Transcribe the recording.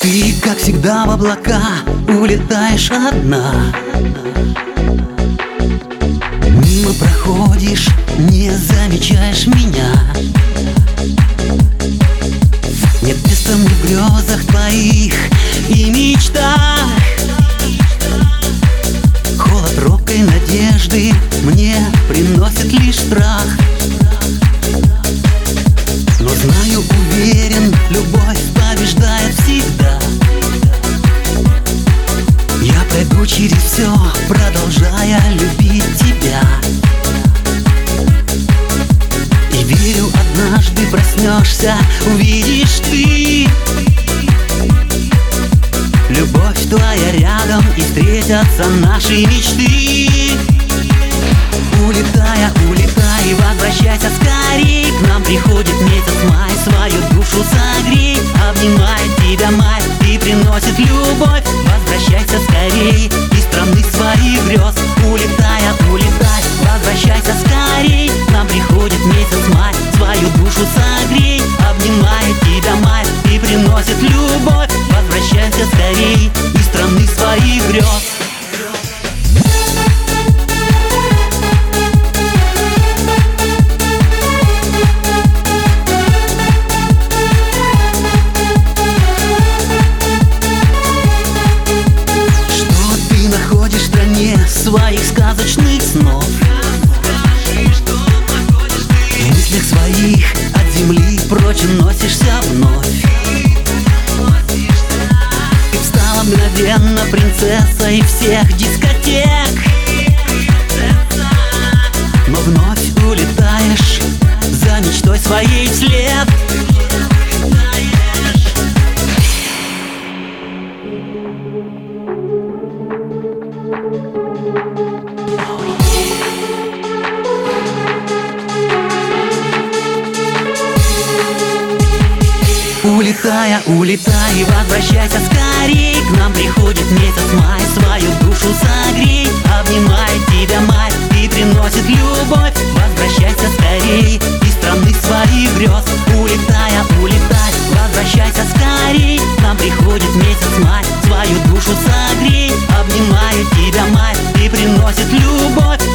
Ты, как всегда, в облака улетаешь одна. Проходишь, не замечаешь меня. Нет места мне в грезах твоих и мечтах. Холод робкой надежды мне приносит лишь страх. Но знаю, уверен, любовь побеждает всегда. Я пройду через все, продолжая любить тебя однажды проснешься, увидишь ты. Любовь твоя рядом и встретятся наши мечты. Улетая, улетай, возвращайся скорей. К нам приходит месяц май, свою душу согрей. Обнимает тебя мать и приносит любовь. Возвращайся скорей из страны своих грез сказочных снов. В мыслях своих от земли прочь носишься вновь. Ты стала мгновенно принцессой всех дискотек. Но вновь улетаешь за мечтой своей вслед Улетая, улетай возвращайся скорей. К нам приходит месяц май, свою душу согрей Обнимает тебя мать и приносит любовь. Возвращайся скорей из страны своих грез. Улетая, улетай, возвращайся скорей. К нам приходит месяц май, свою душу согрей Обнимает тебя мать и приносит любовь.